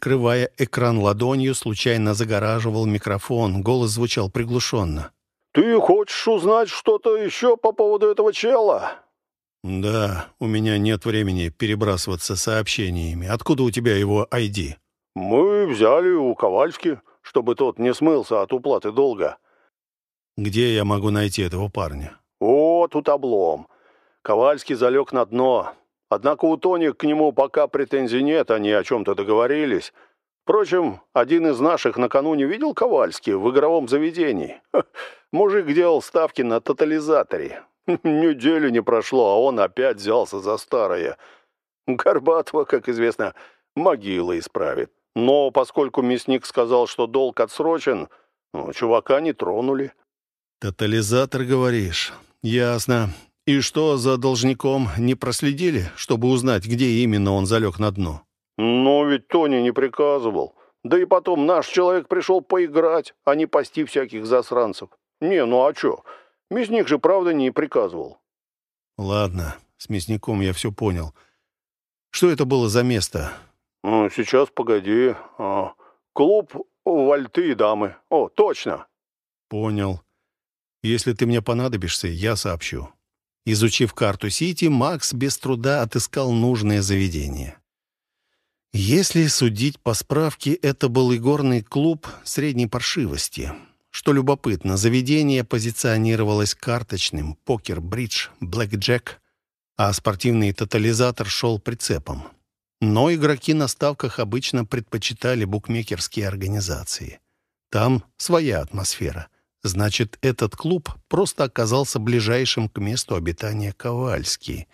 Крывая экран ладонью, случайно загораживал микрофон. Голос звучал приглушенно. «Ты хочешь узнать что-то еще по поводу этого чела?» «Да, у меня нет времени перебрасываться сообщениями. Откуда у тебя его ID?» «Мы взяли у Ковальски, чтобы тот не смылся от уплаты долга». «Где я могу найти этого парня?» «О, тут облом. Ковальский залег на дно. Однако у Тони к нему пока претензий нет, они о чем-то договорились. Впрочем, один из наших накануне видел Ковальский в игровом заведении. Ха, мужик делал ставки на тотализаторе. Неделю не прошло, а он опять взялся за старое. Горбатого, как известно, могила исправит. Но поскольку мясник сказал, что долг отсрочен, ну, чувака не тронули. «Тотализатор, говоришь? Ясно. И что, за должником не проследили, чтобы узнать, где именно он залег на дно? Но ведь Тони не приказывал. Да и потом наш человек пришел поиграть, а не пасти всяких засранцев. Не, ну а чё? Мясник же правда не приказывал. Ладно, с мясником я все понял. Что это было за место? Ну, сейчас, погоди. А, клуб вальты и дамы. О, точно. Понял. Если ты мне понадобишься, я сообщу. Изучив карту Сити, Макс без труда отыскал нужное заведение. Если судить по справке, это был игорный клуб средней паршивости. Что любопытно, заведение позиционировалось карточным, покер, бридж, блэкджек, а спортивный тотализатор шел прицепом. Но игроки на ставках обычно предпочитали букмекерские организации. Там своя атмосфера — Значит, этот клуб просто оказался ближайшим к месту обитания Ковальски.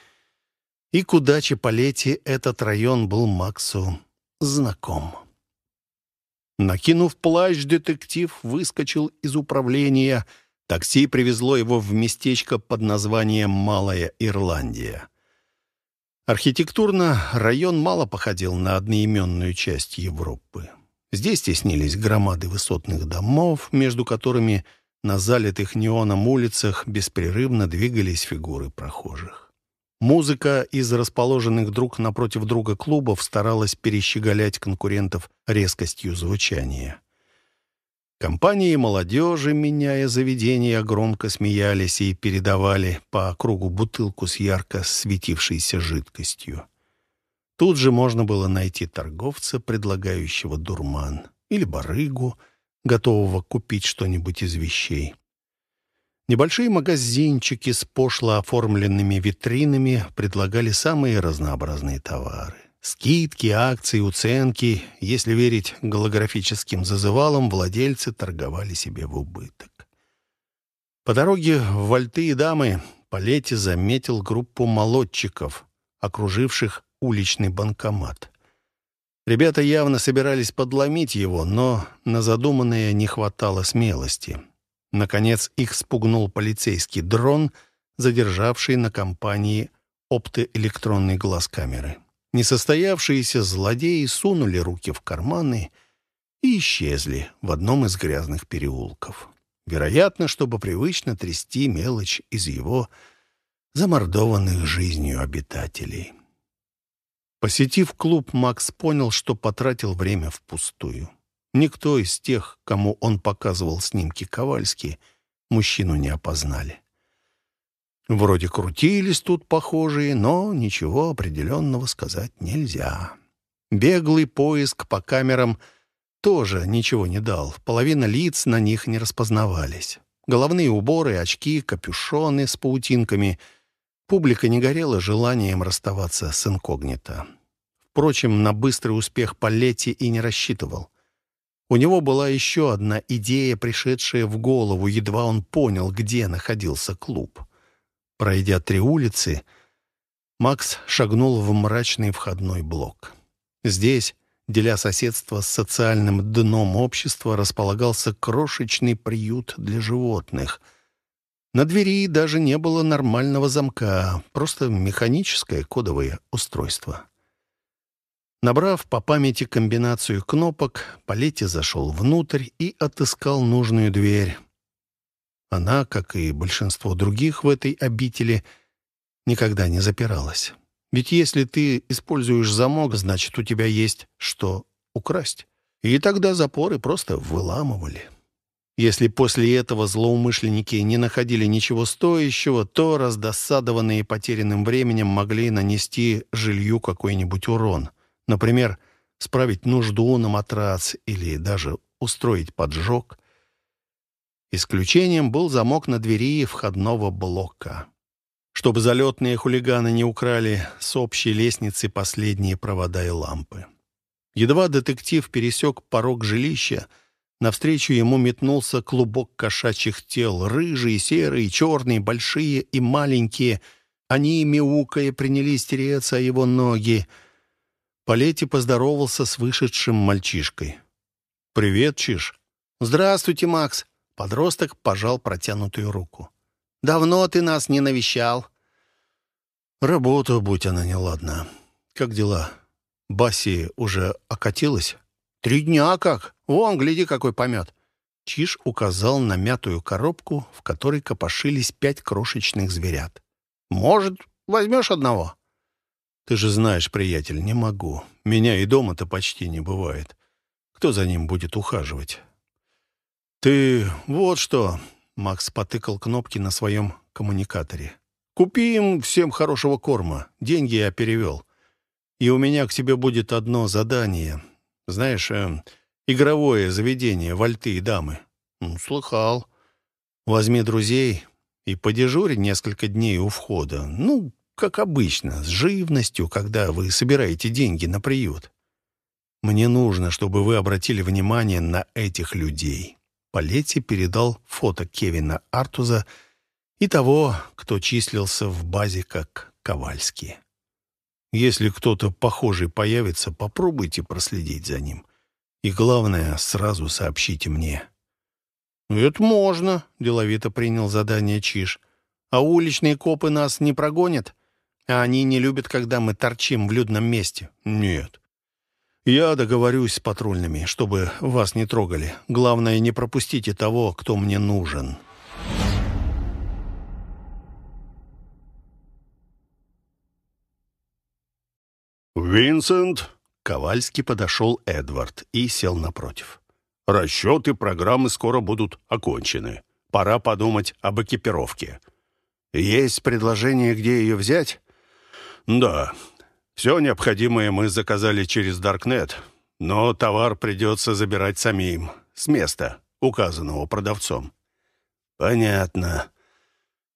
И к удаче Палетти этот район был Максу знаком. Накинув плащ, детектив выскочил из управления. Такси привезло его в местечко под названием «Малая Ирландия». Архитектурно район мало походил на одноименную часть Европы. Здесь теснились громады высотных домов, между которыми на залитых неоном улицах беспрерывно двигались фигуры прохожих. Музыка из расположенных друг напротив друга клубов старалась перещеголять конкурентов резкостью звучания. Компании молодежи, меняя заведения, громко смеялись и передавали по кругу бутылку с ярко светившейся жидкостью. Тут же можно было найти торговца, предлагающего дурман, или барыгу — готового купить что-нибудь из вещей. Небольшие магазинчики с пошло оформленными витринами предлагали самые разнообразные товары. Скидки, акции, уценки. Если верить голографическим зазывалам, владельцы торговали себе в убыток. По дороге в Вальты и Дамы Палетти заметил группу молодчиков, окруживших уличный банкомат. Ребята явно собирались подломить его, но на задуманное не хватало смелости. Наконец их спугнул полицейский дрон, задержавший на компании оптоэлектронный глаз камеры. Несостоявшиеся злодеи сунули руки в карманы и исчезли в одном из грязных переулков. Вероятно, чтобы привычно трясти мелочь из его замордованных жизнью обитателей. Посетив клуб, Макс понял, что потратил время впустую. Никто из тех, кому он показывал снимки Ковальски, мужчину не опознали. Вроде крутились тут похожие, но ничего определенного сказать нельзя. Беглый поиск по камерам тоже ничего не дал. Половина лиц на них не распознавались. Головные уборы, очки, капюшоны с паутинками — Публика не горела желанием расставаться с инкогнито. Впрочем, на быстрый успех Палетти и не рассчитывал. У него была еще одна идея, пришедшая в голову, едва он понял, где находился клуб. Пройдя три улицы, Макс шагнул в мрачный входной блок. Здесь, деля соседство с социальным дном общества, располагался крошечный приют для животных — на двери даже не было нормального замка, просто механическое кодовое устройство. Набрав по памяти комбинацию кнопок, Палетти зашел внутрь и отыскал нужную дверь. Она, как и большинство других в этой обители, никогда не запиралась. Ведь если ты используешь замок, значит, у тебя есть что украсть. И тогда запоры просто выламывали. Если после этого злоумышленники не находили ничего стоящего, то, раздосадованные потерянным временем, могли нанести жилью какой-нибудь урон. Например, справить нужду на матрац или даже устроить поджог. Исключением был замок на двери входного блока. Чтобы залетные хулиганы не украли с общей лестницы последние провода и лампы. Едва детектив пересек порог жилища, Навстречу ему метнулся клубок кошачьих тел, рыжие, серые, черные, большие и маленькие. Они, мяукая, принялись тереться о его ноги. Полети поздоровался с вышедшим мальчишкой. «Привет, Чиж». «Здравствуйте, Макс». Подросток пожал протянутую руку. «Давно ты нас не навещал». «Работа, будь она неладна. Как дела? Баси уже окатилась?» «Три дня как? Вон, гляди, какой помет!» Чиж указал на мятую коробку, в которой копошились пять крошечных зверят. «Может, возьмешь одного?» «Ты же знаешь, приятель, не могу. Меня и дома-то почти не бывает. Кто за ним будет ухаживать?» «Ты вот что...» — Макс потыкал кнопки на своем коммуникаторе. «Купи им всем хорошего корма. Деньги я перевел. И у меня к тебе будет одно задание. Знаешь, э, игровое заведение «Вальты и дамы». Слыхал. Возьми друзей и подежурь несколько дней у входа. Ну, как обычно, с живностью, когда вы собираете деньги на приют. Мне нужно, чтобы вы обратили внимание на этих людей. Палетти передал фото Кевина Артуза и того, кто числился в базе как Ковальский. Если кто-то похожий появится, попробуйте проследить за ним. И главное, сразу сообщите мне». «Ну, «Это можно», — деловито принял задание Чиж. «А уличные копы нас не прогонят? А они не любят, когда мы торчим в людном месте?» «Нет». «Я договорюсь с патрульными, чтобы вас не трогали. Главное, не пропустите того, кто мне нужен». «Винсент!» Ковальский подошел Эдвард и сел напротив. «Расчеты программы скоро будут окончены. Пора подумать об экипировке». «Есть предложение, где ее взять?» «Да. Все необходимое мы заказали через Даркнет, но товар придется забирать самим, с места, указанного продавцом». «Понятно.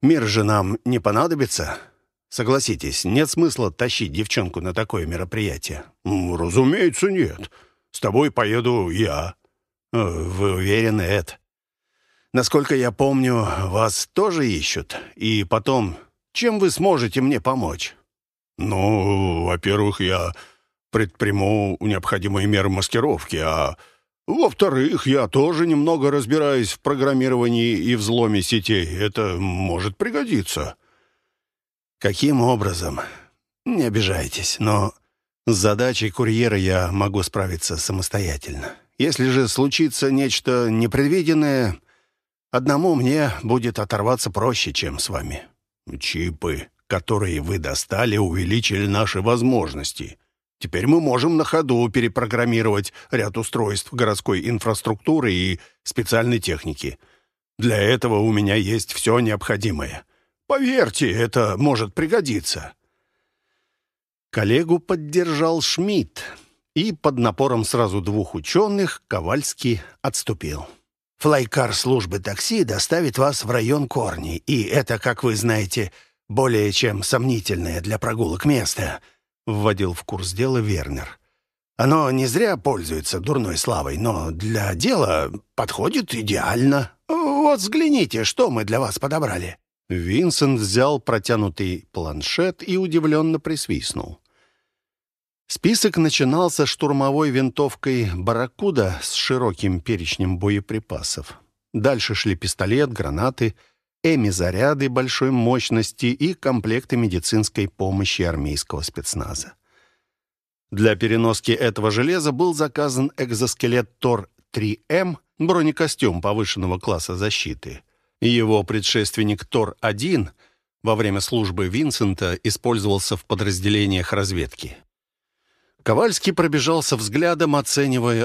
Мир же нам не понадобится?» Согласитесь, нет смысла тащить девчонку на такое мероприятие. «Разумеется, нет. С тобой поеду я». Э, «Вы уверены, Эд?» «Насколько я помню, вас тоже ищут. И потом, чем вы сможете мне помочь?» «Ну, во-первых, я предприму необходимые меры маскировки, а во-вторых, я тоже немного разбираюсь в программировании и взломе сетей. Это может пригодиться». Каким образом? Не обижайтесь, но с задачей курьера я могу справиться самостоятельно. Если же случится нечто непредвиденное, одному мне будет оторваться проще, чем с вами. Чипы, которые вы достали, увеличили наши возможности. Теперь мы можем на ходу перепрограммировать ряд устройств городской инфраструктуры и специальной техники. Для этого у меня есть все необходимое. Поверьте, это может пригодиться». Коллегу поддержал Шмидт, и под напором сразу двух ученых Ковальский отступил. «Флайкар службы такси доставит вас в район Корни, и это, как вы знаете, более чем сомнительное для прогулок место», — вводил в курс дела Вернер. «Оно не зря пользуется дурной славой, но для дела подходит идеально. Вот взгляните, что мы для вас подобрали». Винсент взял протянутый планшет и удивленно присвистнул. Список начинался штурмовой винтовкой «Барракуда» с широким перечнем боеприпасов. Дальше шли пистолет, гранаты, эми-заряды большой мощности и комплекты медицинской помощи армейского спецназа. Для переноски этого железа был заказан экзоскелет Тор-3М, бронекостюм повышенного класса защиты — его предшественник Тор-1 во время службы Винсента использовался в подразделениях разведки. Ковальский пробежался взглядом, оценивая